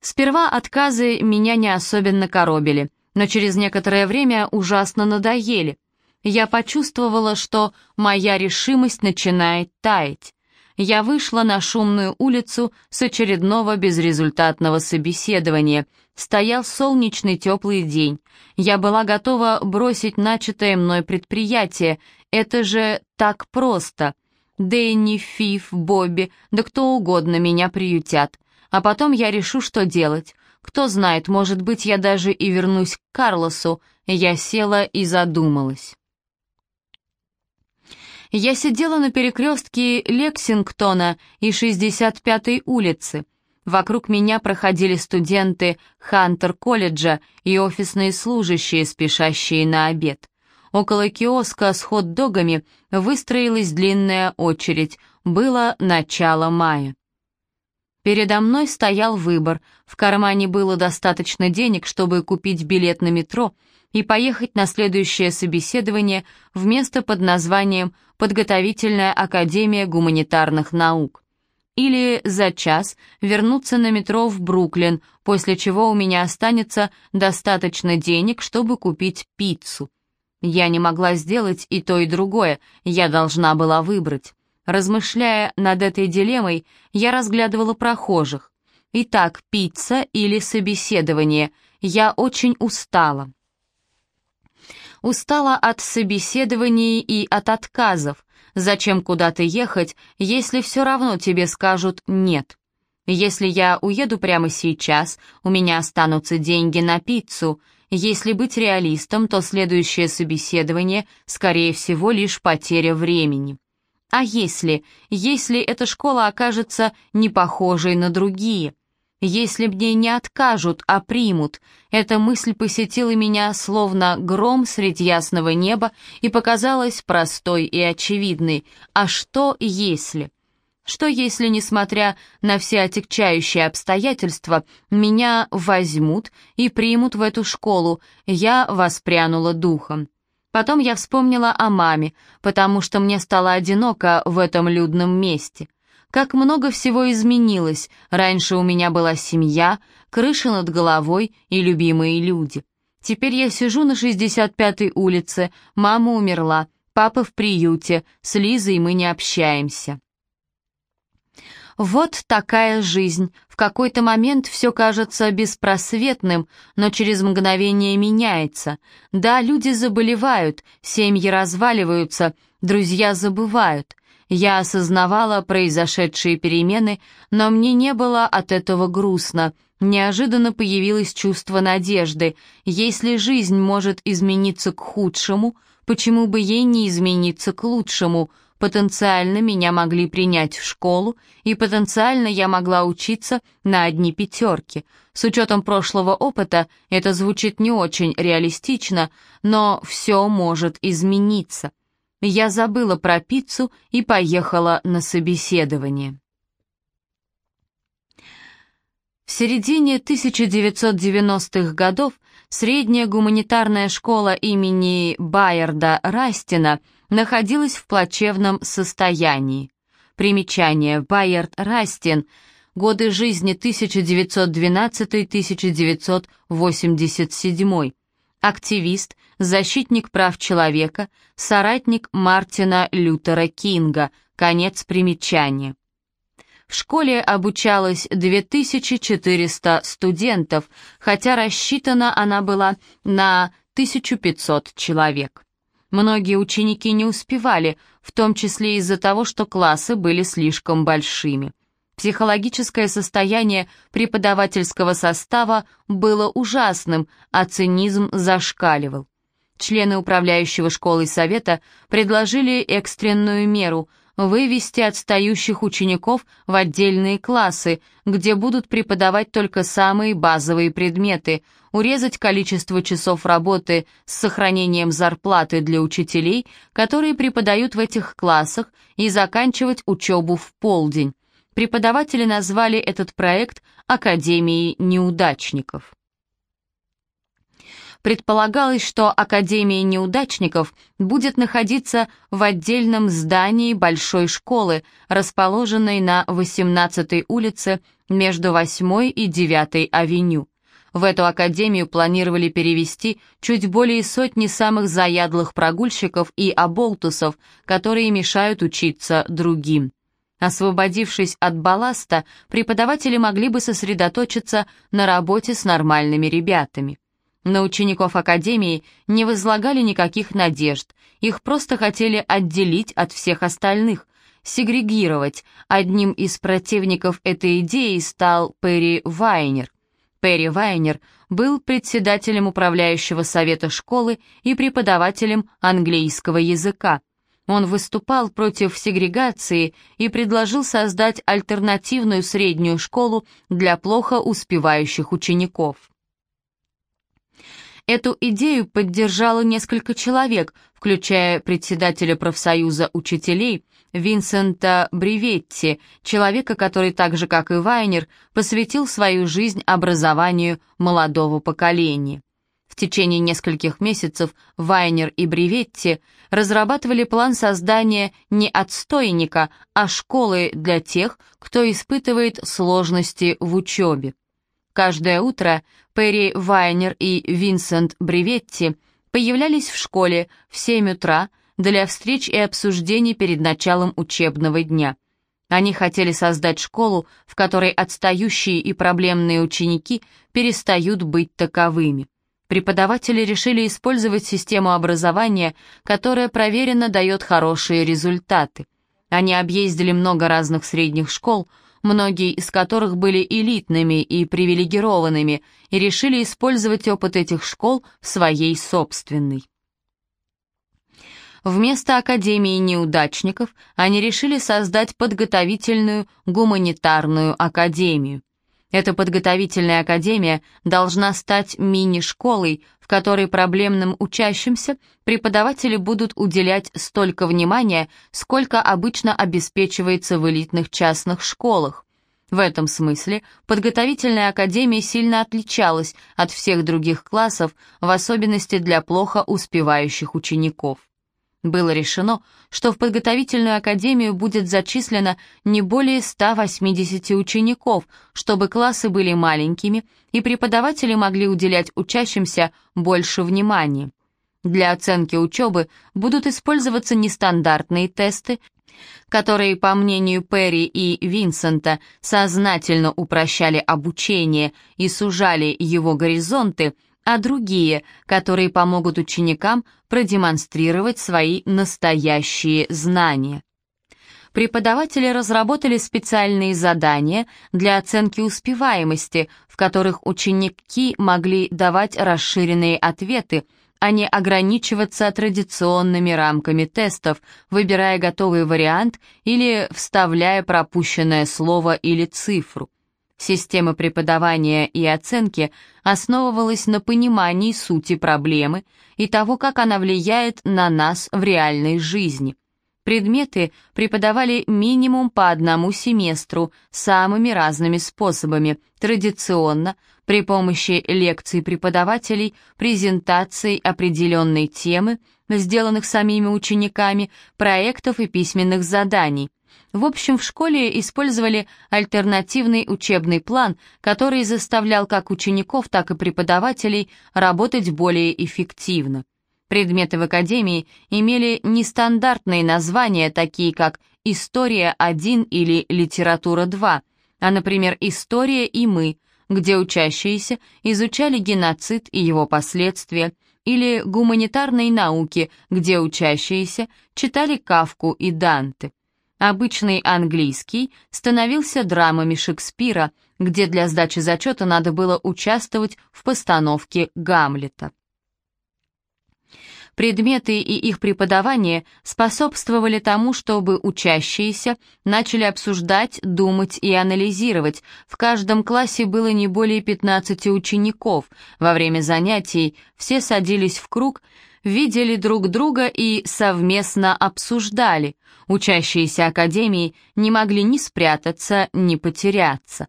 Сперва отказы меня не особенно коробили, но через некоторое время ужасно надоели. Я почувствовала, что моя решимость начинает таять. Я вышла на шумную улицу с очередного безрезультатного собеседования. Стоял солнечный теплый день. Я была готова бросить начатое мной предприятие. Это же так просто. Дэнни, Фиф, Бобби, да кто угодно меня приютят. А потом я решу, что делать. Кто знает, может быть, я даже и вернусь к Карлосу. Я села и задумалась. Я сидела на перекрестке Лексингтона и 65-й улицы. Вокруг меня проходили студенты Хантер-колледжа и офисные служащие, спешащие на обед. Около киоска с хот-догами выстроилась длинная очередь. Было начало мая. Передо мной стоял выбор. В кармане было достаточно денег, чтобы купить билет на метро и поехать на следующее собеседование в место под названием «Подготовительная академия гуманитарных наук». Или за час вернуться на метро в Бруклин, после чего у меня останется достаточно денег, чтобы купить пиццу. Я не могла сделать и то, и другое, я должна была выбрать. Размышляя над этой дилеммой, я разглядывала прохожих. Итак, пицца или собеседование. Я очень устала. Устала от собеседований и от отказов. Зачем куда-то ехать, если все равно тебе скажут «нет»? Если я уеду прямо сейчас, у меня останутся деньги на пиццу. Если быть реалистом, то следующее собеседование, скорее всего, лишь потеря времени. А если, если эта школа окажется не похожей на другие? Если мне не откажут, а примут, эта мысль посетила меня словно гром средь ясного неба и показалась простой и очевидной. А что если? Что если, несмотря на все отягчающие обстоятельства, меня возьмут и примут в эту школу? Я воспрянула духом. Потом я вспомнила о маме, потому что мне стало одиноко в этом людном месте. Как много всего изменилось. Раньше у меня была семья, крыша над головой и любимые люди. Теперь я сижу на 65-й улице, мама умерла, папа в приюте, с Лизой мы не общаемся. Вот такая жизнь. В какой-то момент все кажется беспросветным, но через мгновение меняется. Да, люди заболевают, семьи разваливаются, друзья забывают. Я осознавала произошедшие перемены, но мне не было от этого грустно. Неожиданно появилось чувство надежды. Если жизнь может измениться к худшему, почему бы ей не измениться к лучшему – Потенциально меня могли принять в школу, и потенциально я могла учиться на одни пятерки. С учетом прошлого опыта это звучит не очень реалистично, но все может измениться. Я забыла про пиццу и поехала на собеседование. В середине 1990-х годов средняя гуманитарная школа имени Байерда Растина – находилась в плачевном состоянии. Примечание. Байерд Растин. Годы жизни 1912-1987. Активист, защитник прав человека, соратник Мартина Лютера Кинга. Конец примечания. В школе обучалось 2400 студентов, хотя рассчитана она была на 1500 человек. Многие ученики не успевали, в том числе из-за того, что классы были слишком большими. Психологическое состояние преподавательского состава было ужасным, а цинизм зашкаливал. Члены управляющего школой совета предложили экстренную меру вывести отстающих учеников в отдельные классы, где будут преподавать только самые базовые предметы, урезать количество часов работы с сохранением зарплаты для учителей, которые преподают в этих классах, и заканчивать учебу в полдень. Преподаватели назвали этот проект «Академией неудачников». предполагалось, что Академия неудачников будет находиться в отдельном здании большой школы, расположенной на 18-й улице между 8 и 9 авеню. В эту академию планировали перевести чуть более сотни самых заядлых прогульщиков и оболтусов, которые мешают учиться другим. Освободившись от балласта, преподаватели могли бы сосредоточиться на работе с нормальными ребятами. На учеников Академии не возлагали никаких надежд, их просто хотели отделить от всех остальных, сегрегировать. Одним из противников этой идеи стал Перри Вайнер. Перри Вайнер был председателем управляющего совета школы и преподавателем английского языка. Он выступал против сегрегации и предложил создать альтернативную среднюю школу для плохо успевающих учеников. Эту идею поддержало несколько человек, включая председателя профсоюза учителей Винсента Бриветти, человека, который так же, как и Вайнер, посвятил свою жизнь образованию молодого поколения. В течение нескольких месяцев Вайнер и Бриветти разрабатывали план создания не отстойника, а школы для тех, кто испытывает сложности в учебе. Каждое утро Перри Вайнер и Винсент Бриветти появлялись в школе в 7 утра для встреч и обсуждений перед началом учебного дня. Они хотели создать школу, в которой отстающие и проблемные ученики перестают быть таковыми. Преподаватели решили использовать систему образования, которая проверенно дает хорошие результаты. Они объездили много разных средних школ, многие из которых были элитными и привилегированными, и решили использовать опыт этих школ в своей собственной. Вместо Академии неудачников они решили создать подготовительную гуманитарную академию. Эта подготовительная академия должна стать мини-школой, в которой проблемным учащимся преподаватели будут уделять столько внимания, сколько обычно обеспечивается в элитных частных школах. В этом смысле подготовительная академия сильно отличалась от всех других классов, в особенности для плохо успевающих учеников. Было решено, что в подготовительную академию будет зачислено не более 180 учеников, чтобы классы были маленькими и преподаватели могли уделять учащимся больше внимания. Для оценки учебы будут использоваться нестандартные тесты, которые, по мнению Перри и Винсента, сознательно упрощали обучение и сужали его горизонты – а другие, которые помогут ученикам продемонстрировать свои настоящие знания. Преподаватели разработали специальные задания для оценки успеваемости, в которых ученики могли давать расширенные ответы, а не ограничиваться традиционными рамками тестов, выбирая готовый вариант или вставляя пропущенное слово или цифру. Система преподавания и оценки основывалась на понимании сути проблемы и того, как она влияет на нас в реальной жизни. Предметы преподавали минимум по одному семестру самыми разными способами, традиционно, при помощи лекций преподавателей, презентаций определенной темы, сделанных самими учениками, проектов и письменных заданий, в общем, в школе использовали альтернативный учебный план, который заставлял как учеников, так и преподавателей работать более эффективно. Предметы в академии имели нестандартные названия, такие как «История-1» или «Литература-2», а, например, «История и мы», где учащиеся изучали геноцид и его последствия, или «Гуманитарные науки», где учащиеся читали Кавку и Данте. Обычный английский становился драмами Шекспира, где для сдачи зачета надо было участвовать в постановке Гамлета. Предметы и их преподавание способствовали тому, чтобы учащиеся начали обсуждать, думать и анализировать. В каждом классе было не более 15 учеников. Во время занятий все садились в круг, видели друг друга и совместно обсуждали. Учащиеся академии не могли ни спрятаться, ни потеряться.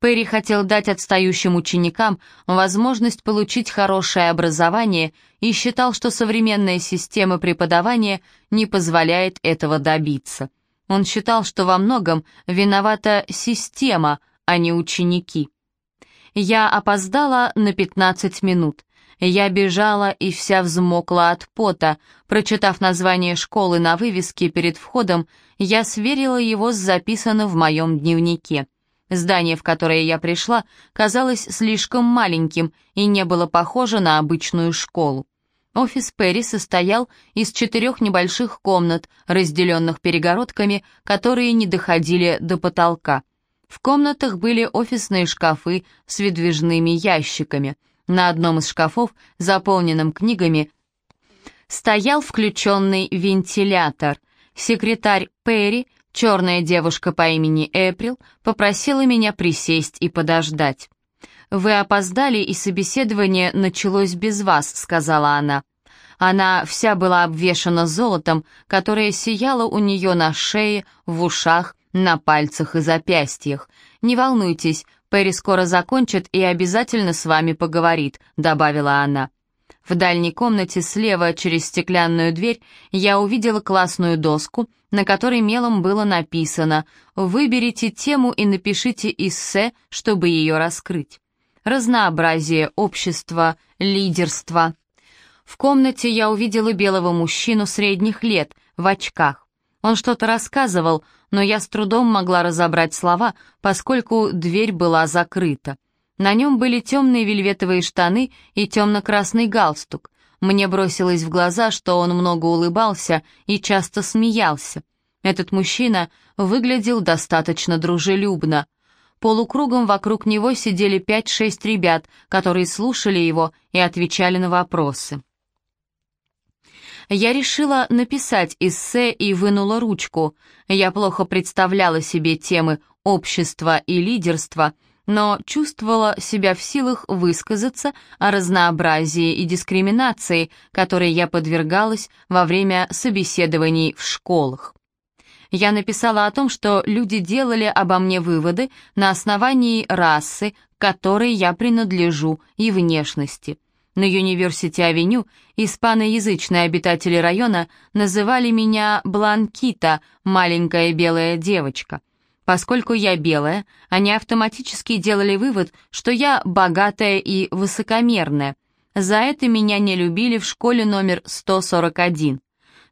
Перри хотел дать отстающим ученикам возможность получить хорошее образование и считал, что современная система преподавания не позволяет этого добиться. Он считал, что во многом виновата система, а не ученики. Я опоздала на 15 минут. Я бежала и вся взмокла от пота. Прочитав название школы на вывеске перед входом, я сверила его с записанным в моем дневнике. Здание, в которое я пришла, казалось слишком маленьким и не было похоже на обычную школу. Офис Перри состоял из четырех небольших комнат, разделенных перегородками, которые не доходили до потолка. В комнатах были офисные шкафы с выдвижными ящиками. На одном из шкафов, заполненном книгами, стоял включенный вентилятор. Секретарь Перри Черная девушка по имени Эприл попросила меня присесть и подождать. «Вы опоздали, и собеседование началось без вас», — сказала она. Она вся была обвешана золотом, которое сияло у нее на шее, в ушах, на пальцах и запястьях. «Не волнуйтесь, Перри скоро закончит и обязательно с вами поговорит», — добавила она. В дальней комнате слева через стеклянную дверь я увидела классную доску, на которой мелом было написано «Выберите тему и напишите эссе, чтобы ее раскрыть». Разнообразие общества, лидерство. В комнате я увидела белого мужчину средних лет, в очках. Он что-то рассказывал, но я с трудом могла разобрать слова, поскольку дверь была закрыта. На нем были темные вельветовые штаны и темно-красный галстук. Мне бросилось в глаза, что он много улыбался и часто смеялся. Этот мужчина выглядел достаточно дружелюбно. Полукругом вокруг него сидели пять-шесть ребят, которые слушали его и отвечали на вопросы. Я решила написать эссе и вынула ручку. Я плохо представляла себе темы общества и лидерства — но чувствовала себя в силах высказаться о разнообразии и дискриминации, которой я подвергалась во время собеседований в школах. Я написала о том, что люди делали обо мне выводы на основании расы, которой я принадлежу, и внешности. На Юниверсити-авеню испаноязычные обитатели района называли меня Бланкита, маленькая белая девочка. Поскольку я белая, они автоматически делали вывод, что я богатая и высокомерная. За это меня не любили в школе номер 141.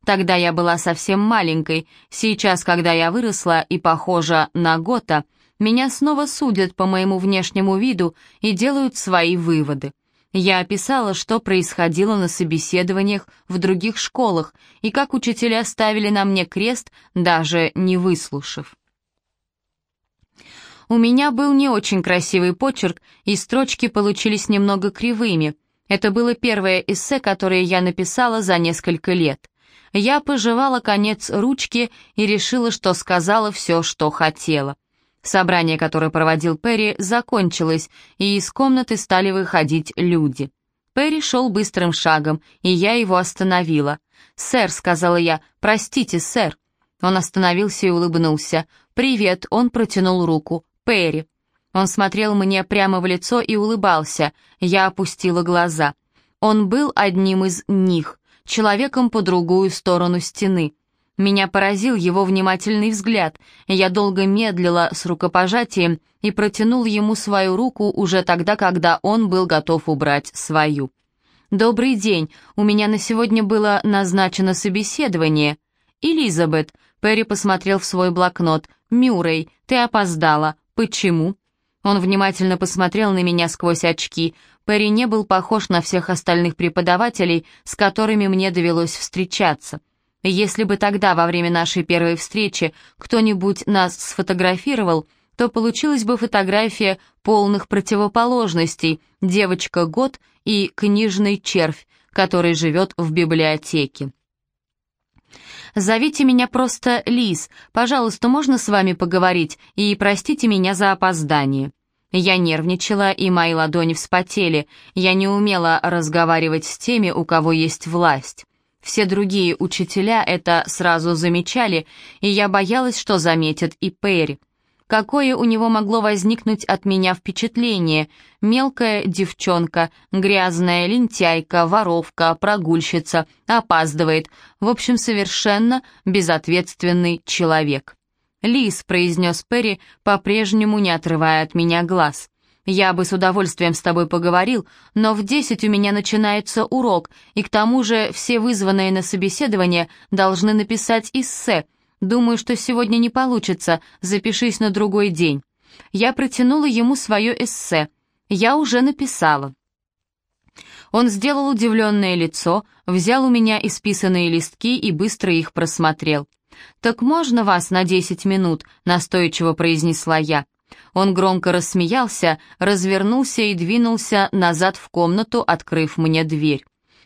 Тогда я была совсем маленькой, сейчас, когда я выросла и похожа на Гота, меня снова судят по моему внешнему виду и делают свои выводы. Я описала, что происходило на собеседованиях в других школах и как учителя ставили на мне крест, даже не выслушав. У меня был не очень красивый почерк, и строчки получились немного кривыми. Это было первое эссе, которое я написала за несколько лет. Я пожевала конец ручки и решила, что сказала все, что хотела. Собрание, которое проводил Перри, закончилось, и из комнаты стали выходить люди. Перри шел быстрым шагом, и я его остановила. «Сэр», — сказала я, — «простите, сэр». Он остановился и улыбнулся. «Привет», — он протянул руку. Перри». Он смотрел мне прямо в лицо и улыбался. Я опустила глаза. Он был одним из них, человеком по другую сторону стены. Меня поразил его внимательный взгляд. Я долго медлила с рукопожатием и протянул ему свою руку уже тогда, когда он был готов убрать свою. «Добрый день. У меня на сегодня было назначено собеседование». «Элизабет», — Перри посмотрел в свой блокнот. «Мюррей, ты опоздала. «Почему?» Он внимательно посмотрел на меня сквозь очки. Перри не был похож на всех остальных преподавателей, с которыми мне довелось встречаться. Если бы тогда, во время нашей первой встречи, кто-нибудь нас сфотографировал, то получилась бы фотография полных противоположностей «Девочка год» и «Книжный червь», который живет в библиотеке. «Зовите меня просто Лиз. Пожалуйста, можно с вами поговорить? И простите меня за опоздание». Я нервничала, и мои ладони вспотели. Я не умела разговаривать с теми, у кого есть власть. Все другие учителя это сразу замечали, и я боялась, что заметят и Перри. какое у него могло возникнуть от меня впечатление. Мелкая девчонка, грязная лентяйка, воровка, прогульщица, опаздывает. В общем, совершенно безответственный человек. «Лис», — произнес Перри, по-прежнему не отрывая от меня глаз. «Я бы с удовольствием с тобой поговорил, но в десять у меня начинается урок, и к тому же все вызванные на собеседование должны написать эссе. Думаю, что сегодня не получится, запишись на другой день». Я протянула ему свое эссе. Я уже написала. Он сделал удивленное лицо, взял у меня исписанные листки и быстро их просмотрел. «Так можно вас на десять минут?» — настойчиво произнесла я. Он громко рассмеялся, развернулся и двинулся назад в комнату, открыв мне дверь.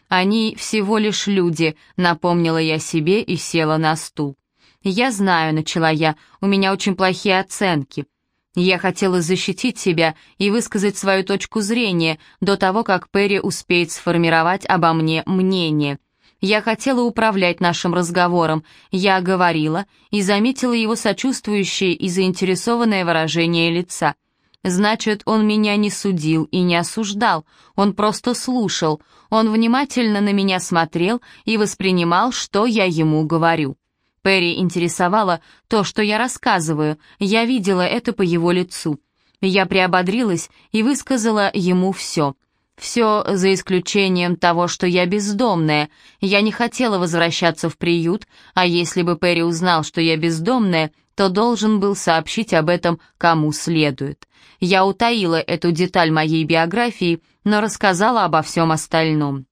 «Они всего лишь люди», — напомнила я себе и села на стул. «Я знаю», — начала я, — «у меня очень плохие оценки». Я хотела защитить себя и высказать свою точку зрения до того, как Перри успеет сформировать обо мне мнение — я хотела управлять нашим разговором. Я говорила и заметила его сочувствующее и заинтересованное выражение лица. Значит, он меня не судил и не осуждал, он просто слушал, он внимательно на меня смотрел и воспринимал, что я ему говорю. Перри интересовало то, что я рассказываю, я видела это по его лицу. Я приободрилась и высказала ему все — все за исключением того, что я бездомная. Я не хотела возвращаться в приют, а если бы Перри узнал, что я бездомная, то должен был сообщить об этом кому следует. Я утаила эту деталь моей биографии, но рассказала обо всем остальном.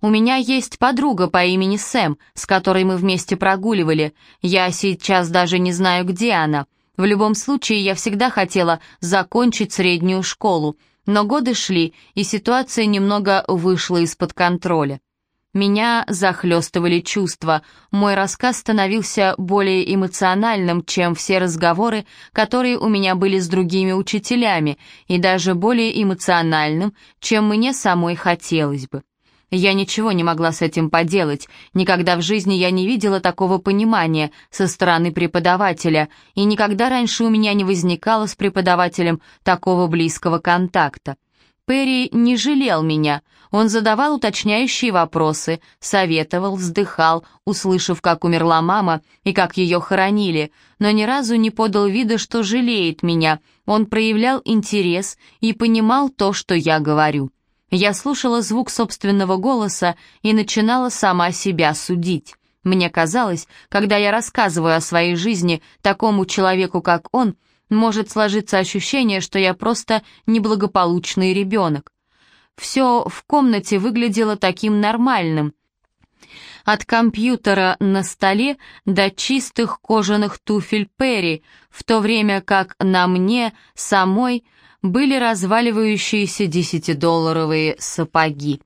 У меня есть подруга по имени Сэм, с которой мы вместе прогуливали. Я сейчас даже не знаю, где она. В любом случае, я всегда хотела закончить среднюю школу, но годы шли, и ситуация немного вышла из-под контроля. Меня захлестывали чувства, мой рассказ становился более эмоциональным, чем все разговоры, которые у меня были с другими учителями, и даже более эмоциональным, чем мне самой хотелось бы. Я ничего не могла с этим поделать, никогда в жизни я не видела такого понимания со стороны преподавателя, и никогда раньше у меня не возникало с преподавателем такого близкого контакта. Перри не жалел меня, он задавал уточняющие вопросы, советовал, вздыхал, услышав, как умерла мама и как ее хоронили, но ни разу не подал вида, что жалеет меня, он проявлял интерес и понимал то, что я говорю. Я слушала звук собственного голоса и начинала сама себя судить. Мне казалось, когда я рассказываю о своей жизни такому человеку, как он, может сложиться ощущение, что я просто неблагополучный ребенок. Все в комнате выглядело таким нормальным. От компьютера на столе до чистых кожаных туфель Перри, в то время как на мне самой были разваливающиеся десятидолларовые сапоги.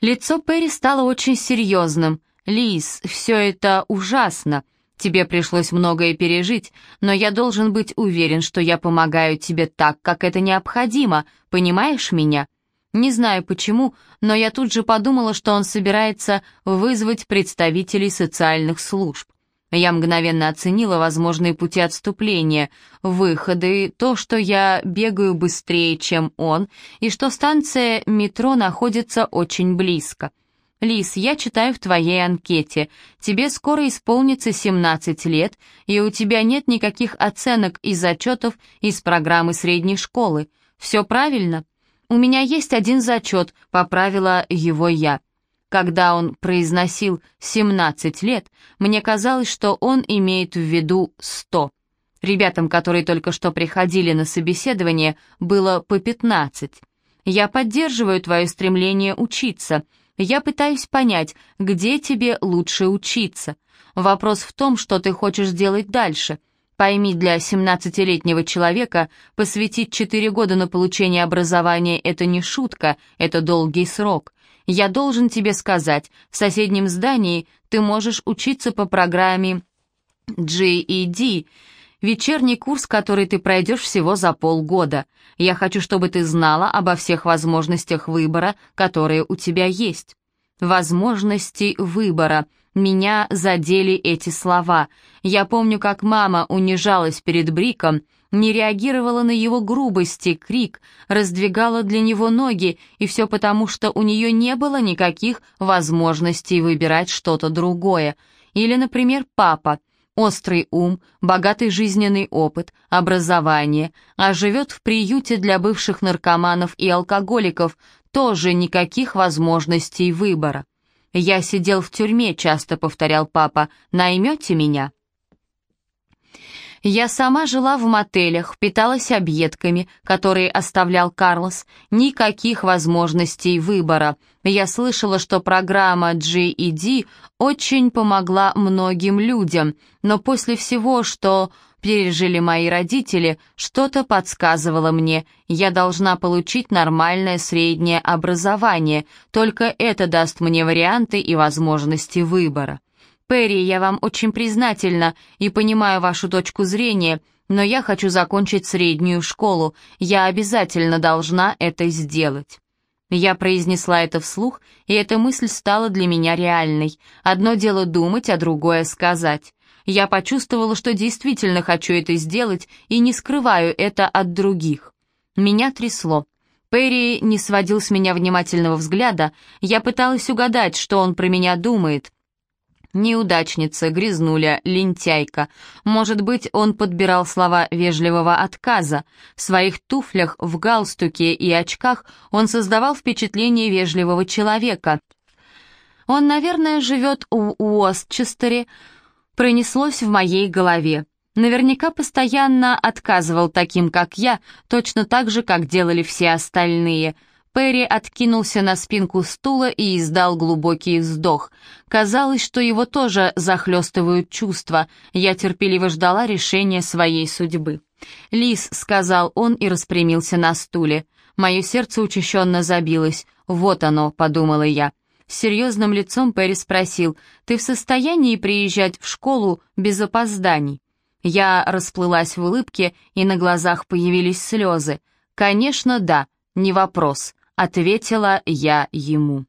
Лицо Перри стало очень серьезным. «Лиз, все это ужасно. Тебе пришлось многое пережить, но я должен быть уверен, что я помогаю тебе так, как это необходимо. Понимаешь меня?» Не знаю почему, но я тут же подумала, что он собирается вызвать представителей социальных служб. Я мгновенно оценила возможные пути отступления, выходы, то, что я бегаю быстрее, чем он, и что станция метро находится очень близко. «Лис, я читаю в твоей анкете. Тебе скоро исполнится 17 лет, и у тебя нет никаких оценок и зачетов из программы средней школы. Все правильно?» «У меня есть один зачет», — поправила его я. Когда он произносил 17 лет, мне казалось, что он имеет в виду 100. Ребятам, которые только что приходили на собеседование, было по 15. Я поддерживаю твое стремление учиться. Я пытаюсь понять, где тебе лучше учиться. Вопрос в том, что ты хочешь делать дальше. Пойми, для 17-летнего человека посвятить 4 года на получение образования – это не шутка, это долгий срок. Я должен тебе сказать, в соседнем здании ты можешь учиться по программе GED, вечерний курс, который ты пройдешь всего за полгода. Я хочу, чтобы ты знала обо всех возможностях выбора, которые у тебя есть. Возможности выбора. Меня задели эти слова. Я помню, как мама унижалась перед Бриком, не реагировала на его грубости, крик, раздвигала для него ноги, и все потому, что у нее не было никаких возможностей выбирать что-то другое. Или, например, папа. Острый ум, богатый жизненный опыт, образование, а живет в приюте для бывших наркоманов и алкоголиков, тоже никаких возможностей выбора. «Я сидел в тюрьме», — часто повторял папа, — «наймете меня?» Я сама жила в мотелях, питалась объедками, которые оставлял Карлос. Никаких возможностей выбора. Я слышала, что программа GED очень помогла многим людям, но после всего, что пережили мои родители, что-то подсказывало мне, я должна получить нормальное среднее образование, только это даст мне варианты и возможности выбора. Перри, я вам очень признательна и понимаю вашу точку зрения, но я хочу закончить среднюю школу. Я обязательно должна это сделать». Я произнесла это вслух, и эта мысль стала для меня реальной. Одно дело думать, а другое сказать. Я почувствовала, что действительно хочу это сделать, и не скрываю это от других. Меня трясло. Перри не сводил с меня внимательного взгляда, я пыталась угадать, что он про меня думает. Неудачница, грязнуля, лентяйка. Может быть, он подбирал слова вежливого отказа. В своих туфлях, в галстуке и очках он создавал впечатление вежливого человека. Он, наверное, живет в Уостчестере, пронеслось в моей голове. Наверняка постоянно отказывал таким, как я, точно так же, как делали все остальные — Перри откинулся на спинку стула и издал глубокий вздох. Казалось, что его тоже захлестывают чувства. Я терпеливо ждала решения своей судьбы. «Лис», — сказал он и распрямился на стуле. Мое сердце учащенно забилось. «Вот оно», — подумала я. С серьезным лицом Перри спросил, «Ты в состоянии приезжать в школу без опозданий?» Я расплылась в улыбке, и на глазах появились слезы. «Конечно, да, не вопрос», ответила я ему.